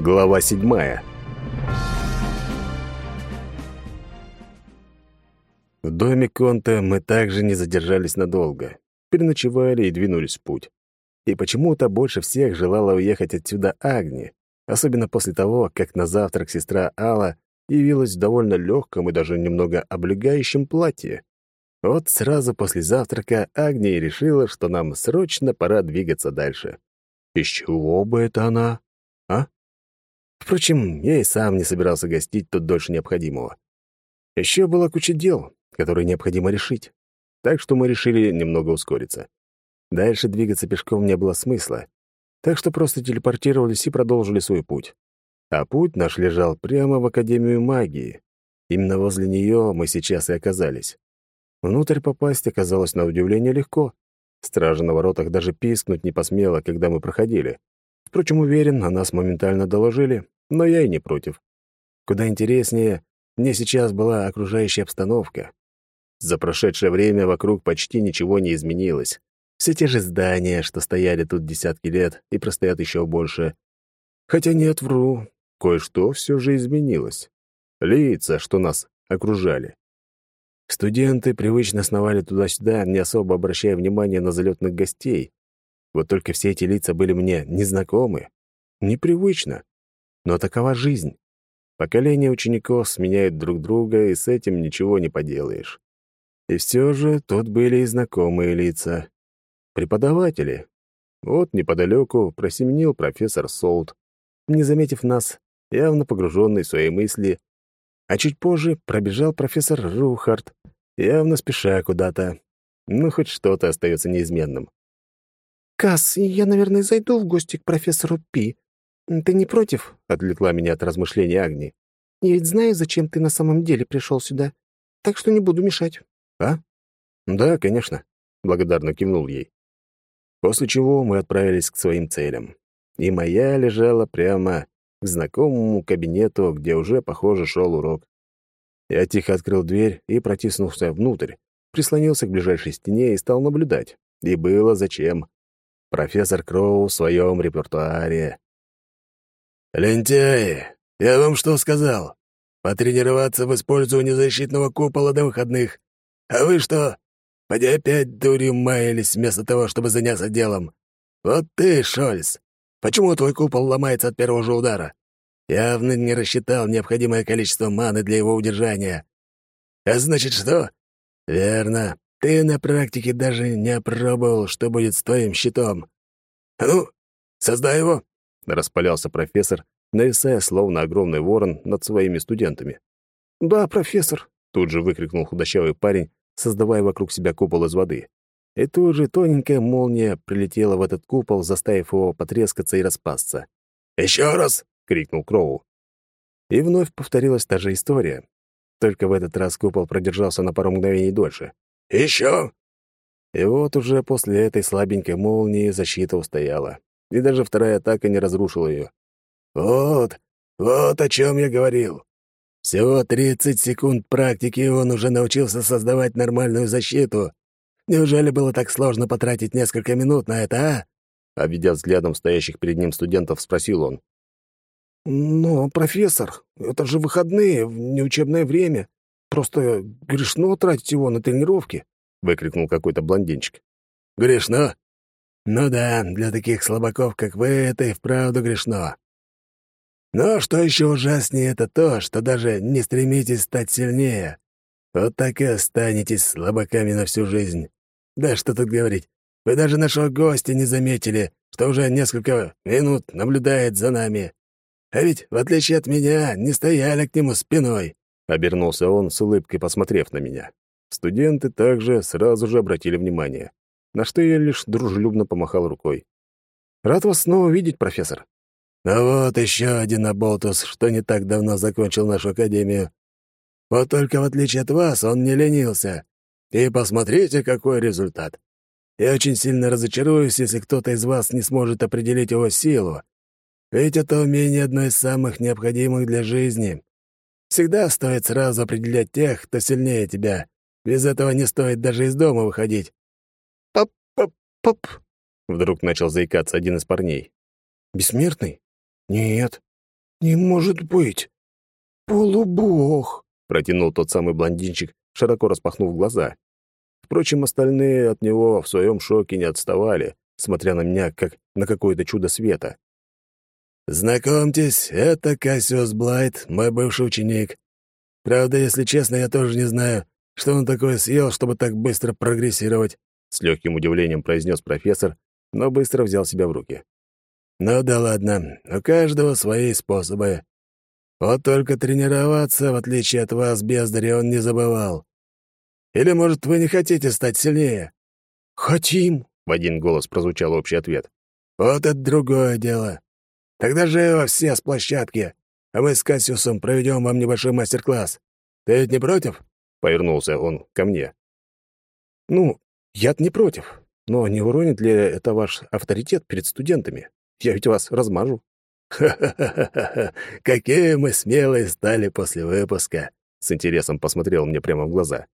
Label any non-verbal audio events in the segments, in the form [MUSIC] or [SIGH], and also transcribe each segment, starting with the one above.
Глава седьмая. В доме Конта мы также не задержались надолго. Переночевали и двинулись в путь. И почему-то больше всех желала уехать отсюда Агни, особенно после того, как на завтрак сестра Алла явилась в довольно легком и даже немного облегающем платье. Вот сразу после завтрака Агния решила, что нам срочно пора двигаться дальше. Из чего бы это она? Впрочем, я и сам не собирался гостить тут дольше необходимого. Еще была куча дел, которые необходимо решить. Так что мы решили немного ускориться. Дальше двигаться пешком не было смысла, так что просто телепортировались и продолжили свой путь. А путь наш лежал прямо в Академию магии. Именно возле нее мы сейчас и оказались. Внутрь попасть оказалось на удивление легко. Стража на воротах даже пискнуть не посмела, когда мы проходили. Впрочем, уверен, о нас моментально доложили, но я и не против. Куда интереснее, мне сейчас была окружающая обстановка. За прошедшее время вокруг почти ничего не изменилось. Все те же здания, что стояли тут десятки лет и простоят еще больше. Хотя нет, вру, кое-что все же изменилось. Лица, что нас окружали. Студенты привычно сновали туда-сюда, не особо обращая внимания на залетных гостей. Вот только все эти лица были мне незнакомы. Непривычно. Но такова жизнь. Поколения учеников сменяют друг друга, и с этим ничего не поделаешь. И все же тут были и знакомые лица. Преподаватели. Вот неподалеку просеменил профессор Солт, не заметив нас, явно погруженный в свои мысли, а чуть позже пробежал профессор Рухард, явно спеша куда-то. Ну, хоть что-то остается неизменным. «Касс, я, наверное, зайду в гости к профессору Пи. Ты не против?» — отвлекла меня от размышлений Агни. «Я ведь знаю, зачем ты на самом деле пришел сюда, так что не буду мешать». «А? Да, конечно», — благодарно кивнул ей. После чего мы отправились к своим целям. И моя лежала прямо к знакомому кабинету, где уже, похоже, шел урок. Я тихо открыл дверь и протиснулся внутрь, прислонился к ближайшей стене и стал наблюдать. И было зачем. Профессор Кроу в своем репертуаре. «Лентяи, я вам что сказал? Потренироваться в использовании защитного купола до выходных. А вы что? Поди опять дурью маялись вместо того, чтобы заняться делом. Вот ты, Шольц, Почему твой купол ломается от первого же удара? Явно не рассчитал необходимое количество маны для его удержания. А значит что? Верно. Ты на практике даже не опробовал, что будет с твоим щитом. А ну, создай его, распалялся профессор, нависая словно огромный ворон над своими студентами. Да, профессор, тут же выкрикнул худощавый парень, создавая вокруг себя купол из воды. И тут же тоненькая молния прилетела в этот купол, заставив его потрескаться и распасться. «Еще раз!» — крикнул Кроу. И вновь повторилась та же история. Только в этот раз купол продержался на пару мгновений дольше. «Еще!» И вот уже после этой слабенькой молнии защита устояла. И даже вторая атака не разрушила ее. «Вот, вот о чем я говорил. Всего 30 секунд практики, и он уже научился создавать нормальную защиту. Неужели было так сложно потратить несколько минут на это, а?» Обведя взглядом стоящих перед ним студентов, спросил он. «Но, профессор, это же выходные, неучебное время. Просто грешно тратить его на тренировки», — выкрикнул какой-то блондинчик. «Грешно? Ну да, для таких слабаков, как вы, это и вправду грешно. Но что еще ужаснее, это то, что даже не стремитесь стать сильнее. Вот так и останетесь слабаками на всю жизнь. Да что тут говорить. Вы даже нашего гостя не заметили, что уже несколько минут наблюдает за нами. А ведь, в отличие от меня, не стояли к нему спиной». Обернулся он с улыбкой, посмотрев на меня. Студенты также сразу же обратили внимание, на что я лишь дружелюбно помахал рукой. «Рад вас снова видеть, профессор». «А вот еще один оболтус, что не так давно закончил нашу академию. Вот только в отличие от вас он не ленился. И посмотрите, какой результат. Я очень сильно разочаруюсь, если кто-то из вас не сможет определить его силу. Ведь это умение одно из самых необходимых для жизни. Всегда стоит сразу определять тех, кто сильнее тебя. Без этого не стоит даже из дома выходить. «Поп-поп-поп!» Вдруг начал заикаться один из парней. «Бессмертный? Нет. «Не может быть! Полубог!» — протянул тот самый блондинчик, широко распахнув глаза. Впрочем, остальные от него в своем шоке не отставали, смотря на меня, как на какое-то чудо света. «Знакомьтесь, это Кассиус Блайт, мой бывший ученик. Правда, если честно, я тоже не знаю, что он такое съел, чтобы так быстро прогрессировать», — с легким удивлением произнес профессор, но быстро взял себя в руки. «Ну да ладно, у каждого свои способы. Вот только тренироваться, в отличие от вас, бездари, он не забывал. Или, может, вы не хотите стать сильнее?» «Хотим!» — в один голос прозвучал общий ответ. «Вот это другое дело. Тогда же во все с площадки, а мы с Кассиусом проведем вам небольшой мастер-класс. Ты ведь не против?» — повернулся он ко мне. «Ну, я-то не против. Но не уронит ли это ваш авторитет перед студентами? Я ведь вас размажу». «Ха-ха-ха! Какие мы смелые стали после выпуска!» С интересом посмотрел мне прямо в глаза.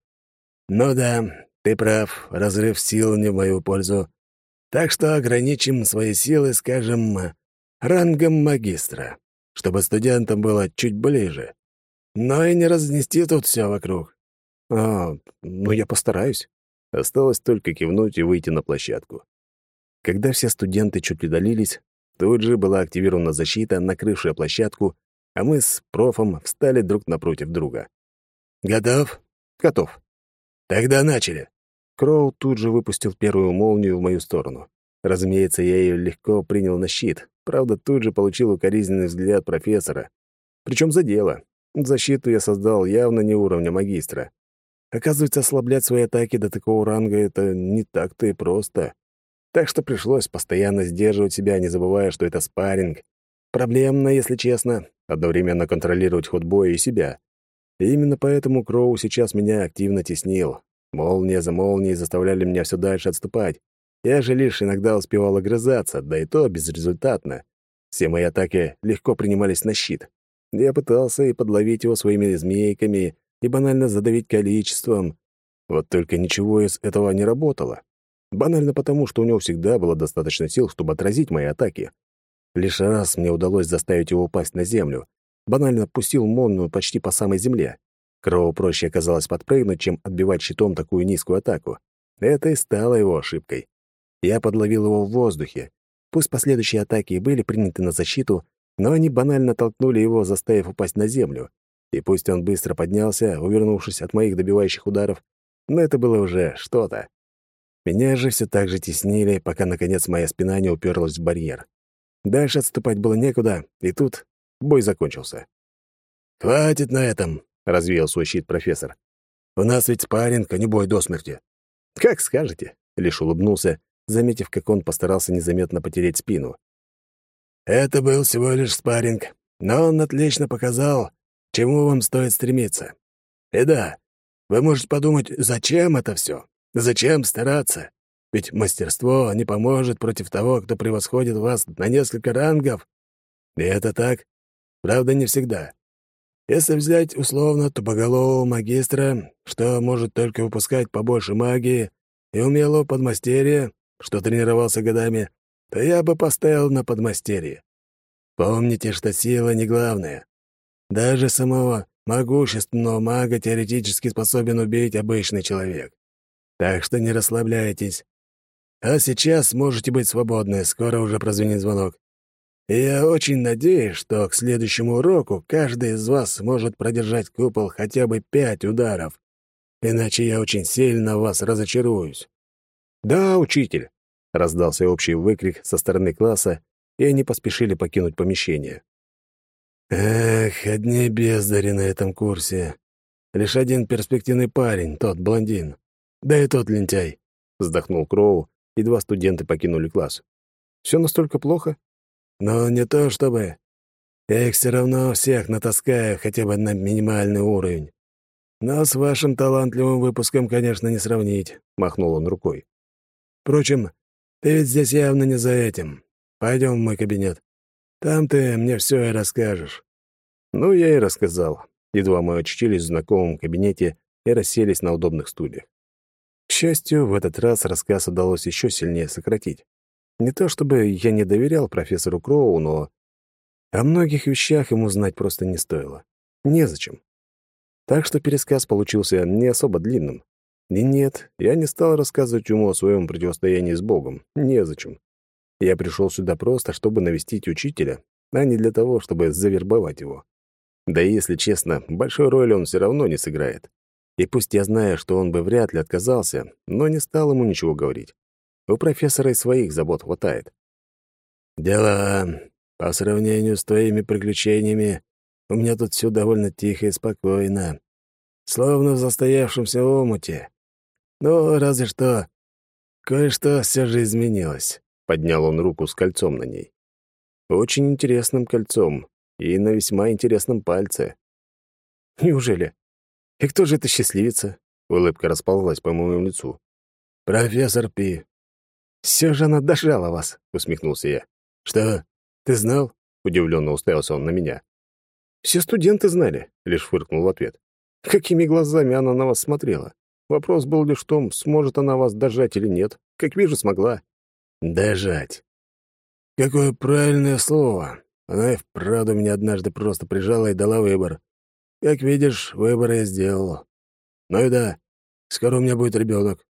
«Ну да, ты прав, разрыв сил не в мою пользу. Так что ограничим свои силы, скажем, рангом магистра, чтобы студентам было чуть ближе. Но и не разнести тут все вокруг». «А, ну я постараюсь». Осталось только кивнуть и выйти на площадку. Когда все студенты чуть удалились, тут же была активирована защита, накрывшая площадку, а мы с профом встали друг напротив друга. «Готов?» «Готов». «Тогда начали». Кроу тут же выпустил первую молнию в мою сторону. Разумеется, я ее легко принял на щит, правда, тут же получил укоризненный взгляд профессора. Причем за дело. Защиту я создал явно не уровня магистра. Оказывается, ослаблять свои атаки до такого ранга — это не так-то и просто. Так что пришлось постоянно сдерживать себя, не забывая, что это спарринг. Проблемно, если честно, одновременно контролировать ход боя и себя. И именно поэтому Кроу сейчас меня активно теснил. Молния за молнией заставляли меня все дальше отступать. Я же лишь иногда успевал огрызаться, да и то безрезультатно. Все мои атаки легко принимались на щит. Я пытался и подловить его своими змейками, и банально задавить количеством. Вот только ничего из этого не работало. Банально потому, что у него всегда было достаточно сил, чтобы отразить мои атаки. Лишь раз мне удалось заставить его упасть на землю. Банально пустил молнию почти по самой земле. Кроу проще оказалось подпрыгнуть, чем отбивать щитом такую низкую атаку. Это и стало его ошибкой. Я подловил его в воздухе. Пусть последующие атаки и были приняты на защиту, но они банально толкнули его, заставив упасть на землю. И пусть он быстро поднялся, увернувшись от моих добивающих ударов, но это было уже что-то. Меня же все так же теснили, пока, наконец, моя спина не уперлась в барьер. Дальше отступать было некуда, и тут бой закончился. «Хватит на этом», — развеял свой щит профессор. «У нас ведь спарринг, а не бой до смерти». «Как скажете», — лишь улыбнулся, заметив, как он постарался незаметно потереть спину. «Это был всего лишь спарринг, но он отлично показал, чему вам стоит стремиться. И да, вы можете подумать, зачем это все? Зачем стараться? Ведь мастерство не поможет против того, кто превосходит вас на несколько рангов. И это так. Правда, не всегда. Если взять условно тупоголового магистра, что может только выпускать побольше магии, и умелого подмастерья, что тренировался годами, то я бы поставил на подмастерье. Помните, что сила не главное. Даже самого могущественного мага теоретически способен убить обычный человек. Так что не расслабляйтесь. А сейчас можете быть свободны, скоро уже прозвенит звонок. И я очень надеюсь, что к следующему уроку каждый из вас сможет продержать купол хотя бы пять ударов. Иначе я очень сильно вас разочаруюсь. «Да, учитель!» — раздался общий выкрик со стороны класса, и они поспешили покинуть помещение. Эх, одни бездари на этом курсе. Лишь один перспективный парень, тот блондин. Да и тот лентяй. Вздохнул Кроу, и два студента покинули класс. Все настолько плохо? Но не то чтобы. Я их все равно всех натаскаю хотя бы на минимальный уровень. Но с вашим талантливым выпуском, конечно, не сравнить, — махнул он рукой. Впрочем, ты ведь здесь явно не за этим. Пойдем в мой кабинет. Там ты мне все и расскажешь». Ну, я и рассказал. Едва мы очутились в знакомом кабинете и расселись на удобных стульях. К счастью, в этот раз рассказ удалось еще сильнее сократить. Не то чтобы я не доверял профессору Кроу, но... О многих вещах ему знать просто не стоило. Незачем. Так что пересказ получился не особо длинным. И нет, я не стал рассказывать ему о своем противостоянии с Богом. Незачем. Я пришел сюда просто, чтобы навестить учителя, а не для того, чтобы завербовать его. Да и, если честно, большой роли он все равно не сыграет. И пусть я знаю, что он бы вряд ли отказался, но не стал ему ничего говорить. У профессора и своих забот хватает. «Дела. По сравнению с твоими приключениями, у меня тут все довольно тихо и спокойно. Словно в застоявшемся омуте. Ну, разве что кое-что все же изменилось». Поднял он руку с кольцом на ней. Очень интересным кольцом и на весьма интересном пальце. Неужели? И кто же эта счастливица? Улыбка расползлась по моему лицу. Профессор Пи. Все же она дожала вас, усмехнулся я. Что? Ты знал? Удивленно уставился он на меня. Все студенты знали, лишь фыркнул в ответ. Какими глазами она на вас смотрела? Вопрос был лишь в том, сможет она вас дожать или нет. Как вижу, смогла. Дожать. Какое правильное слово. Она и вправду меня однажды просто прижала и дала выбор. Как видишь, выбор я сделал. Ну и да, скоро у меня будет ребенок.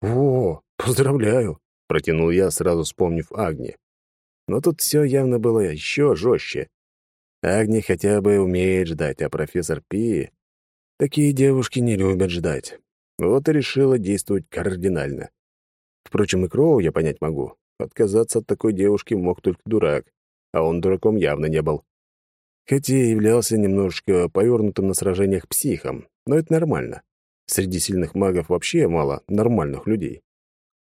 О, поздравляю, протянул я, сразу вспомнив Агни. Но тут все явно было еще жестче. Агни хотя бы умеет ждать, а профессор Пи... Такие девушки не любят ждать. Вот и решила действовать кардинально. Впрочем, и Кроу я понять могу. Отказаться от такой девушки мог только дурак, а он дураком явно не был. Хотя и являлся немножечко повернутым на сражениях психом, но это нормально. Среди сильных магов вообще мало нормальных людей.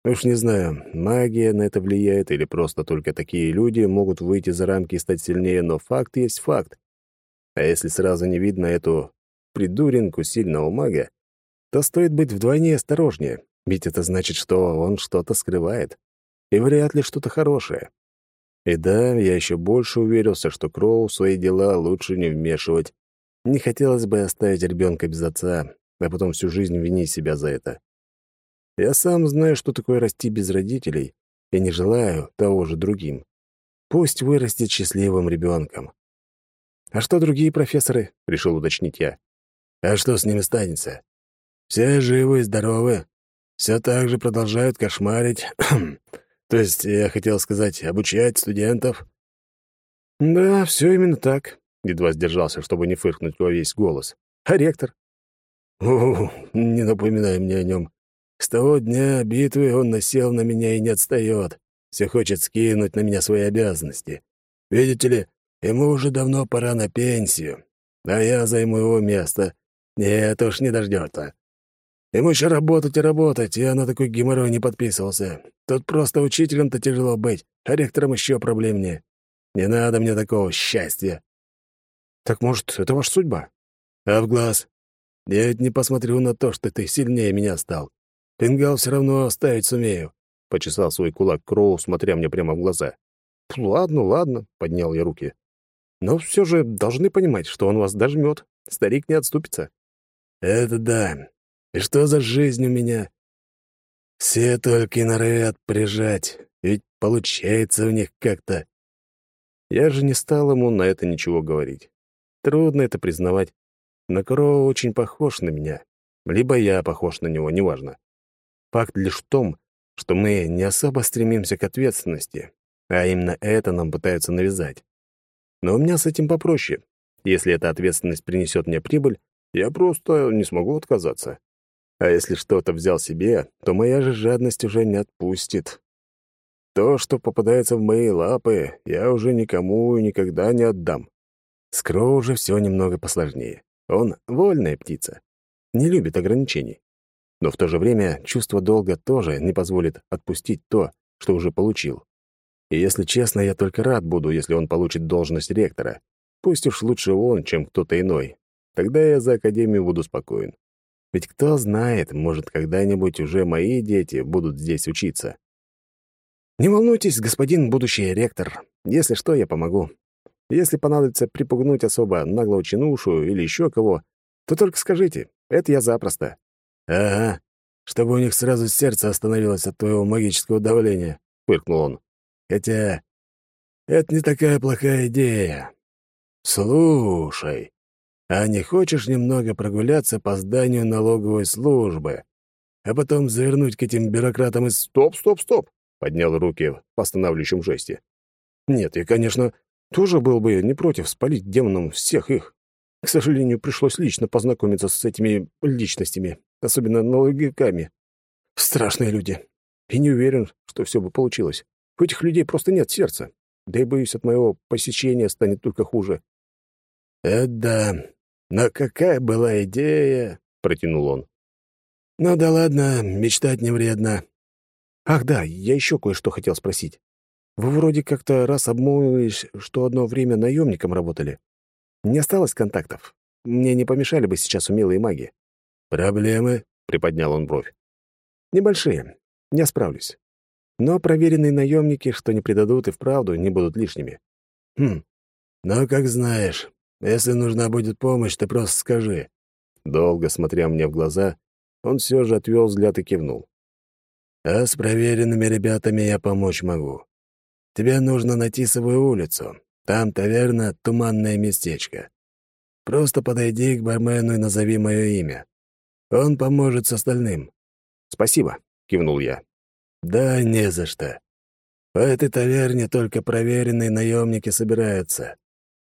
Уж не знаю, магия на это влияет или просто только такие люди могут выйти за рамки и стать сильнее, но факт есть факт. А если сразу не видно эту придуринку сильного мага, то стоит быть вдвойне осторожнее, ведь это значит, что он что-то скрывает и вряд ли что-то хорошее. И да, я еще больше уверился, что Кроу свои дела лучше не вмешивать. Не хотелось бы оставить ребенка без отца, а потом всю жизнь винить себя за это. Я сам знаю, что такое расти без родителей, и не желаю того же другим. Пусть вырастет счастливым ребенком. «А что другие профессоры?» — решил уточнить я. «А что с ними станется? Все живы и здоровы, все так же продолжают кошмарить, [CLEARS THROAT] То есть, я хотел сказать, обучать студентов?» «Да, все именно так», — едва сдержался, чтобы не фыркнуть во весь голос. «А ректор?» «Ух, не напоминай мне о нем. С того дня битвы он насел на меня и не отстает. Все хочет скинуть на меня свои обязанности. Видите ли, ему уже давно пора на пенсию, а я займу его место. Нет уж, не дождется. Ему еще работать и работать, я на такой геморрой не подписывался. Тут просто учителем-то тяжело быть, а ректором еще проблемнее. Не надо мне такого счастья. Так, может, это ваша судьба? А в глаз? Я ведь не посмотрю на то, что ты сильнее меня стал. Фингал все равно оставить сумею. Почесал свой кулак Кроу, смотря мне прямо в глаза. «Ладно, ладно», — поднял я руки. «Но все же должны понимать, что он вас дожмет. Старик не отступится». «Это да. И что за жизнь у меня? Все только и норовят прижать, ведь получается у них как-то. Я же не стал ему на это ничего говорить. Трудно это признавать, но Кроу очень похож на меня. Либо я похож на него, неважно. Факт лишь в том, что мы не особо стремимся к ответственности, а именно это нам пытаются навязать. Но у меня с этим попроще. Если эта ответственность принесет мне прибыль, я просто не смогу отказаться. А если что-то взял себе, то моя же жадность уже не отпустит. То, что попадается в мои лапы, я уже никому и никогда не отдам. С Кроу уже все немного посложнее. Он вольная птица, не любит ограничений. Но в то же время чувство долга тоже не позволит отпустить то, что уже получил. И если честно, я только рад буду, если он получит должность ректора. Пусть уж лучше он, чем кто-то иной. Тогда я за Академию буду спокоен. Ведь кто знает, может, когда-нибудь уже мои дети будут здесь учиться. Не волнуйтесь, господин будущий ректор. Если что, я помогу. Если понадобится припугнуть особо наглого чинушу или еще кого, то только скажите. Это я запросто. Ага, чтобы у них сразу сердце остановилось от твоего магического давления, фыркнул он. Хотя это не такая плохая идея. Слушай, а не хочешь немного прогуляться по зданию налоговой службы, а потом завернуть к этим бюрократам из... Стоп, стоп, стоп! Поднял руки в останавливающем жесте. Нет, я, конечно, тоже был бы не против спалить демонам всех их. К сожалению, пришлось лично познакомиться с этими личностями, особенно налоговиками. Страшные люди. И не уверен, что все бы получилось. У этих людей просто нет сердца. Да и, боюсь, от моего посещения станет только хуже. «Это да. Но какая была идея?» — протянул он. «Ну да ладно, мечтать не вредно». «Ах да, я еще кое-что хотел спросить. Вы вроде как-то раз обмолвились, что одно время наемником работали. Не осталось контактов. Мне не помешали бы сейчас умелые маги». «Проблемы?» — приподнял он бровь. «Небольшие. Не справлюсь. Но проверенные наемники, что не предадут и вправду, не будут лишними. Хм, ну, как знаешь. Если нужна будет помощь, ты просто скажи». Долго смотря мне в глаза, он все же отвел взгляд и кивнул. «А с проверенными ребятами я помочь могу. Тебе нужно найти свою улицу. Там таверна «Туманное местечко». Просто подойди к бармену и назови мое имя. Он поможет с остальным». «Спасибо», — кивнул я. «Да не за что. В этой таверне только проверенные наемники собираются.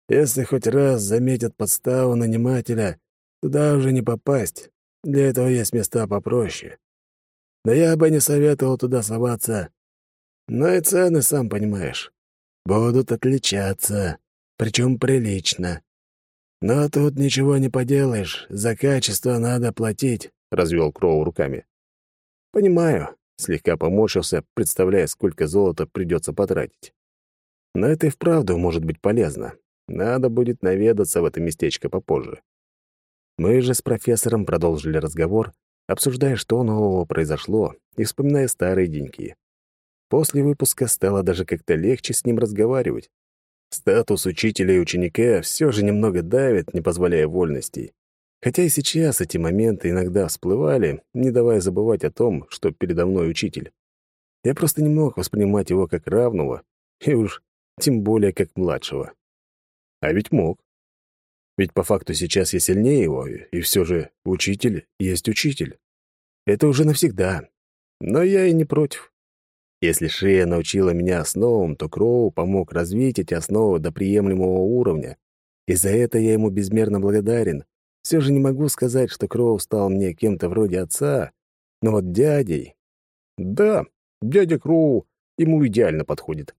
Если хоть раз заметят подставу нанимателя, туда уже не попасть. Для этого есть места попроще. Но я бы не советовал туда соваться. Но и цены, сам понимаешь, будут отличаться, причем прилично. Но тут ничего не поделаешь, за качество надо платить», — развел Кроу руками. «Понимаю», — слегка поморщился, представляя, сколько золота придется потратить. «Но это и вправду может быть полезно. Надо будет наведаться в это местечко попозже. Мы же с профессором продолжили разговор, обсуждая, что нового произошло, и вспоминая старые деньки. После выпуска стало даже как-то легче с ним разговаривать. Статус учителя и ученика все же немного давит, не позволяя вольностей. Хотя и сейчас эти моменты иногда всплывали, не давая забывать о том, что передо мной учитель. Я просто не мог воспринимать его как равного, и уж тем более как младшего. А ведь мог. Ведь по факту сейчас я сильнее его, и все же учитель есть учитель. Это уже навсегда. Но я и не против. Если Шея научила меня основам, то Кроу помог развить эти основы до приемлемого уровня. И за это я ему безмерно благодарен. Все же не могу сказать, что Кроу стал мне кем-то вроде отца, но вот дядей... Да, дядя Кроу ему идеально подходит.